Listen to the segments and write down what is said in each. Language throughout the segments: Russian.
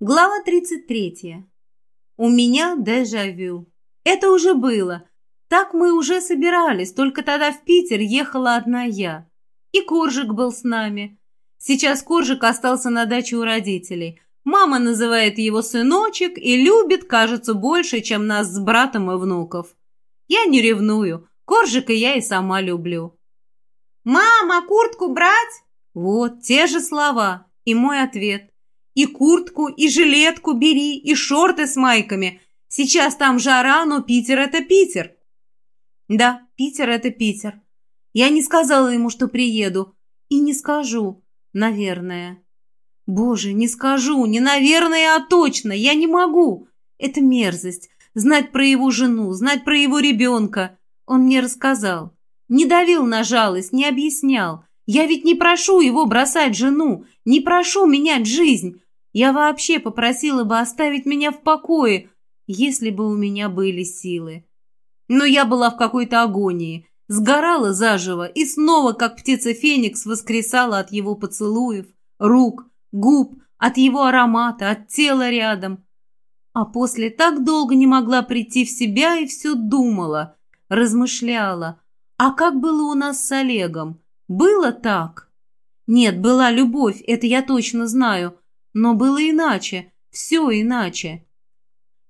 Глава 33. У меня дежавю. Это уже было. Так мы уже собирались, только тогда в Питер ехала одна я. И Коржик был с нами. Сейчас Коржик остался на даче у родителей. Мама называет его сыночек и любит, кажется, больше, чем нас с братом и внуков. Я не ревную. Коржика я и сама люблю. «Мама, куртку брать?» Вот, те же слова. И мой ответ. И куртку, и жилетку бери, и шорты с майками. Сейчас там жара, но Питер — это Питер. Да, Питер — это Питер. Я не сказала ему, что приеду. И не скажу, наверное. Боже, не скажу, не наверное, а точно. Я не могу. Это мерзость. Знать про его жену, знать про его ребенка. Он мне рассказал. Не давил на жалость, не объяснял. Я ведь не прошу его бросать жену, не прошу менять жизнь. Я вообще попросила бы оставить меня в покое, если бы у меня были силы. Но я была в какой-то агонии, сгорала заживо и снова, как птица Феникс, воскресала от его поцелуев, рук, губ, от его аромата, от тела рядом. А после так долго не могла прийти в себя и все думала, размышляла. А как было у нас с Олегом? Было так? Нет, была любовь, это я точно знаю, но было иначе, все иначе.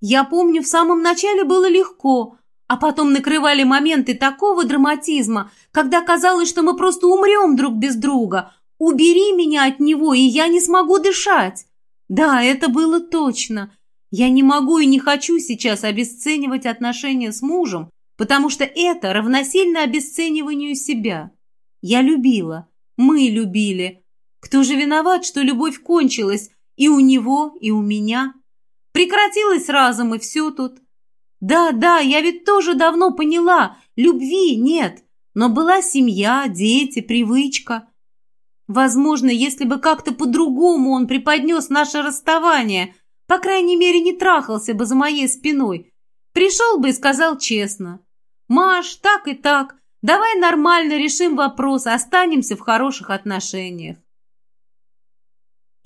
Я помню, в самом начале было легко, а потом накрывали моменты такого драматизма, когда казалось, что мы просто умрем друг без друга. Убери меня от него, и я не смогу дышать. Да, это было точно. Я не могу и не хочу сейчас обесценивать отношения с мужем, потому что это равносильно обесцениванию себя. Я любила, мы любили, кто же виноват, что любовь кончилась и у него, и у меня? Прекратилась разом, и все тут. Да, да, я ведь тоже давно поняла, любви нет, но была семья, дети, привычка. Возможно, если бы как-то по-другому он преподнес наше расставание, по крайней мере, не трахался бы за моей спиной, пришел бы и сказал честно. «Маш, так и так, давай нормально решим вопрос, останемся в хороших отношениях».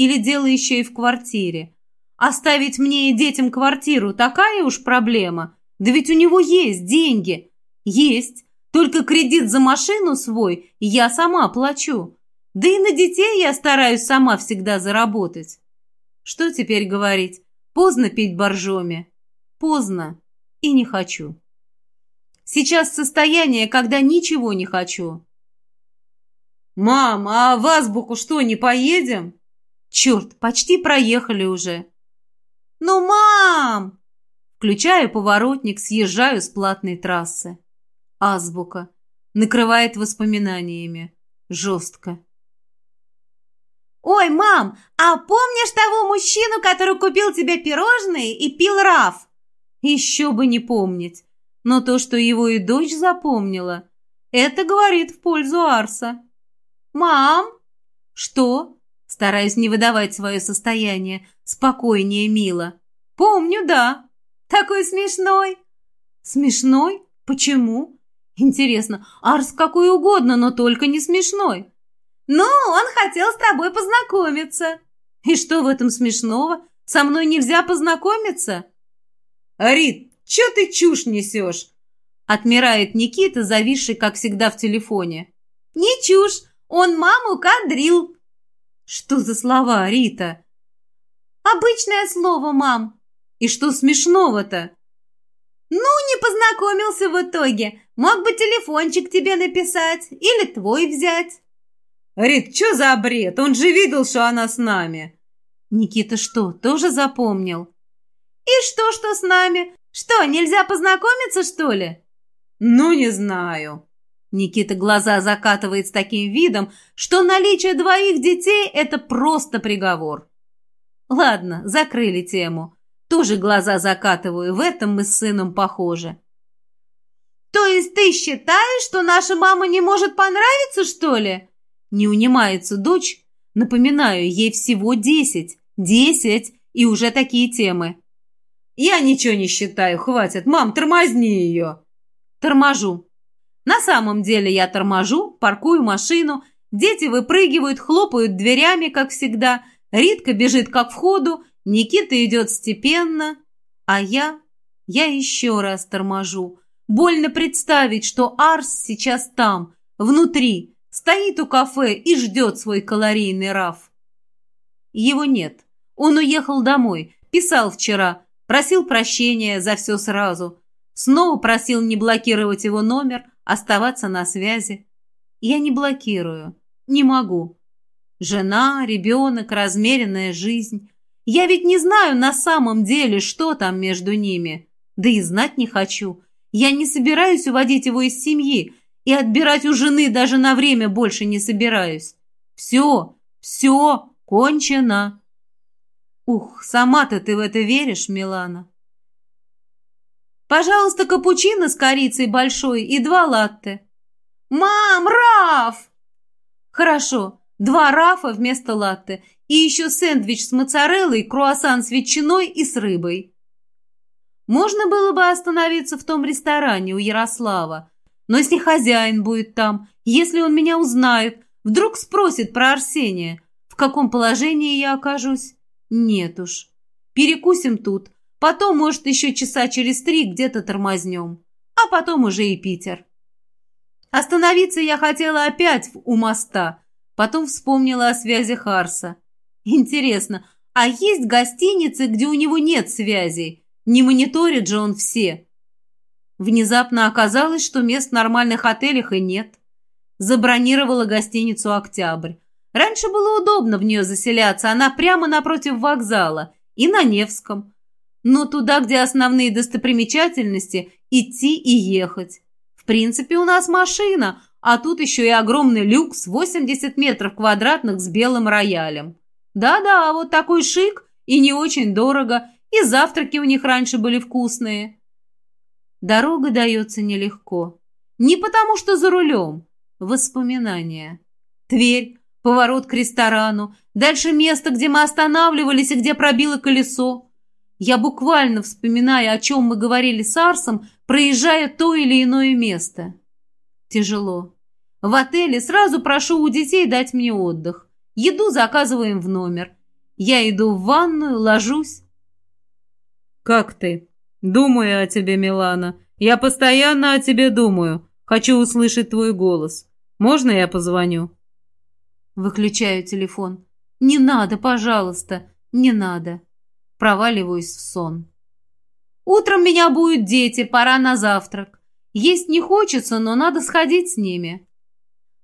Или дело еще и в квартире. Оставить мне и детям квартиру – такая уж проблема. Да ведь у него есть деньги. Есть. Только кредит за машину свой я сама плачу. Да и на детей я стараюсь сама всегда заработать. Что теперь говорить? Поздно пить боржоми. Поздно. И не хочу. Сейчас состояние, когда ничего не хочу. «Мам, а в азбуку что, не поедем?» Черт, почти проехали уже. Ну, мам! Включаю поворотник, съезжаю с платной трассы. Азбука. Накрывает воспоминаниями. Жестко. «Ой, мам, а помнишь того мужчину, который купил тебе пирожные и пил раф?» Еще бы не помнить. Но то, что его и дочь запомнила, это говорит в пользу Арса. «Мам!» «Что?» Стараюсь не выдавать свое состояние. Спокойнее, мило. Помню, да. Такой смешной. Смешной? Почему? Интересно, Арс какой угодно, но только не смешной. Ну, он хотел с тобой познакомиться. И что в этом смешного? Со мной нельзя познакомиться? Рит, что ты чушь несешь? Отмирает Никита, зависший, как всегда, в телефоне. Не чушь, он маму кадрил. «Что за слова, Рита?» «Обычное слово, мам». «И что смешного-то?» «Ну, не познакомился в итоге. Мог бы телефончик тебе написать или твой взять». «Рит, что за бред? Он же видел, что она с нами». «Никита что, тоже запомнил?» «И что, что с нами? Что, нельзя познакомиться, что ли?» «Ну, не знаю». Никита глаза закатывает с таким видом, что наличие двоих детей – это просто приговор. Ладно, закрыли тему. Тоже глаза закатываю, в этом мы с сыном похожи. То есть ты считаешь, что наша мама не может понравиться, что ли? Не унимается дочь. Напоминаю, ей всего десять. Десять, и уже такие темы. Я ничего не считаю, хватит. Мам, тормозни ее. Торможу. На самом деле я торможу, паркую машину, дети выпрыгивают, хлопают дверями, как всегда, Ритка бежит как в ходу, Никита идет степенно, а я... Я еще раз торможу. Больно представить, что Арс сейчас там, внутри, стоит у кафе и ждет свой калорийный раф. Его нет. Он уехал домой, писал вчера, просил прощения за все сразу. Снова просил не блокировать его номер, оставаться на связи. Я не блокирую, не могу. Жена, ребенок, размеренная жизнь. Я ведь не знаю на самом деле, что там между ними. Да и знать не хочу. Я не собираюсь уводить его из семьи, и отбирать у жены даже на время больше не собираюсь. Все, все, кончено. Ух, сама-то ты в это веришь, Милана? Пожалуйста, капучино с корицей большой и два латте. Мам, Раф! Хорошо, два рафа вместо латте и еще сэндвич с моцареллой, круассан с ветчиной и с рыбой. Можно было бы остановиться в том ресторане у Ярослава, но если хозяин будет там, если он меня узнает, вдруг спросит про Арсения, в каком положении я окажусь? Нет уж. Перекусим тут, потом, может, еще часа через три где-то тормознем, а потом уже и Питер. Остановиться я хотела опять у моста, потом вспомнила о связи Харса. Интересно, а есть гостиницы, где у него нет связей? Не мониторит же он все. Внезапно оказалось, что мест в нормальных отелях и нет. Забронировала гостиницу «Октябрь». Раньше было удобно в нее заселяться, она прямо напротив вокзала и на Невском. Но туда, где основные достопримечательности, идти и ехать. В принципе, у нас машина, а тут еще и огромный люкс 80 метров квадратных с белым роялем. Да-да, вот такой шик и не очень дорого, и завтраки у них раньше были вкусные. Дорога дается нелегко. Не потому, что за рулем. Воспоминания. Тверь, поворот к ресторану, дальше место, где мы останавливались и где пробило колесо. Я буквально вспоминаю, о чем мы говорили с Арсом, проезжая то или иное место. Тяжело. В отеле сразу прошу у детей дать мне отдых. Еду заказываем в номер. Я иду в ванную, ложусь. «Как ты?» «Думаю о тебе, Милана. Я постоянно о тебе думаю. Хочу услышать твой голос. Можно я позвоню?» Выключаю телефон. «Не надо, пожалуйста, не надо». Проваливаюсь в сон. «Утром меня будут дети, пора на завтрак. Есть не хочется, но надо сходить с ними».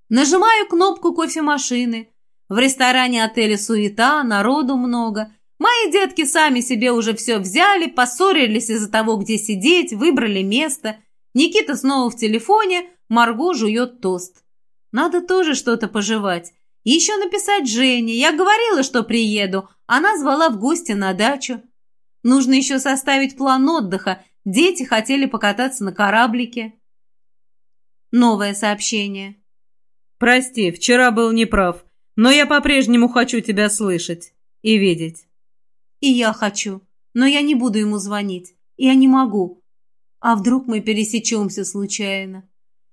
Нажимаю кнопку кофемашины. В ресторане отеля суета, народу много. Мои детки сами себе уже все взяли, поссорились из-за того, где сидеть, выбрали место. Никита снова в телефоне, Марго жует тост. Надо тоже что-то пожевать. Еще написать Жене. Я говорила, что приеду. Она звала в гости на дачу. Нужно еще составить план отдыха. Дети хотели покататься на кораблике. Новое сообщение. «Прости, вчера был неправ, но я по-прежнему хочу тебя слышать и видеть». «И я хочу, но я не буду ему звонить. Я не могу. А вдруг мы пересечемся случайно?»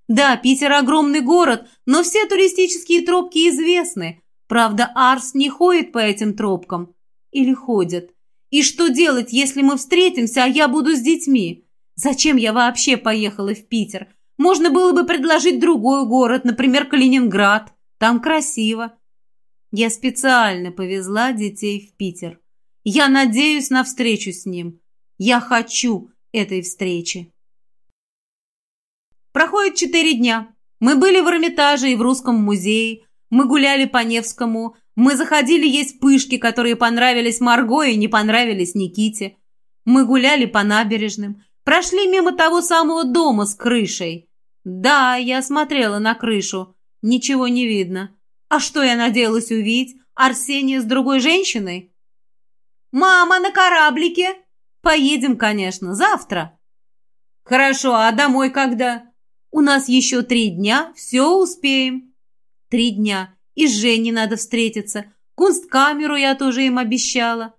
Да, Питер огромный город, но все туристические тропки известны. Правда, Арс не ходит по этим тропкам. Или ходит. И что делать, если мы встретимся, а я буду с детьми? Зачем я вообще поехала в Питер? Можно было бы предложить другой город, например, Калининград. Там красиво. Я специально повезла детей в Питер. Я надеюсь на встречу с ним. Я хочу этой встречи. Проходит четыре дня. Мы были в Эрмитаже и в Русском музее. Мы гуляли по Невскому. Мы заходили есть пышки, которые понравились Марго и не понравились Никите. Мы гуляли по набережным. Прошли мимо того самого дома с крышей. Да, я смотрела на крышу. Ничего не видно. А что я надеялась увидеть? Арсения с другой женщиной? «Мама, на кораблике!» «Поедем, конечно, завтра». «Хорошо, а домой когда?» У нас еще три дня, все успеем. Три дня. И с Женей надо встретиться. Кунсткамеру я тоже им обещала.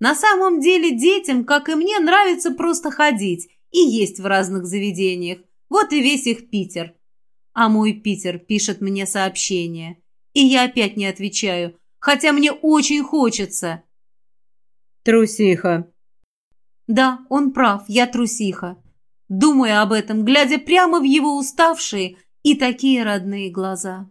На самом деле детям, как и мне, нравится просто ходить и есть в разных заведениях. Вот и весь их Питер. А мой Питер пишет мне сообщение. И я опять не отвечаю, хотя мне очень хочется. Трусиха. Да, он прав, я трусиха. Думаю об этом, глядя прямо в его уставшие и такие родные глаза.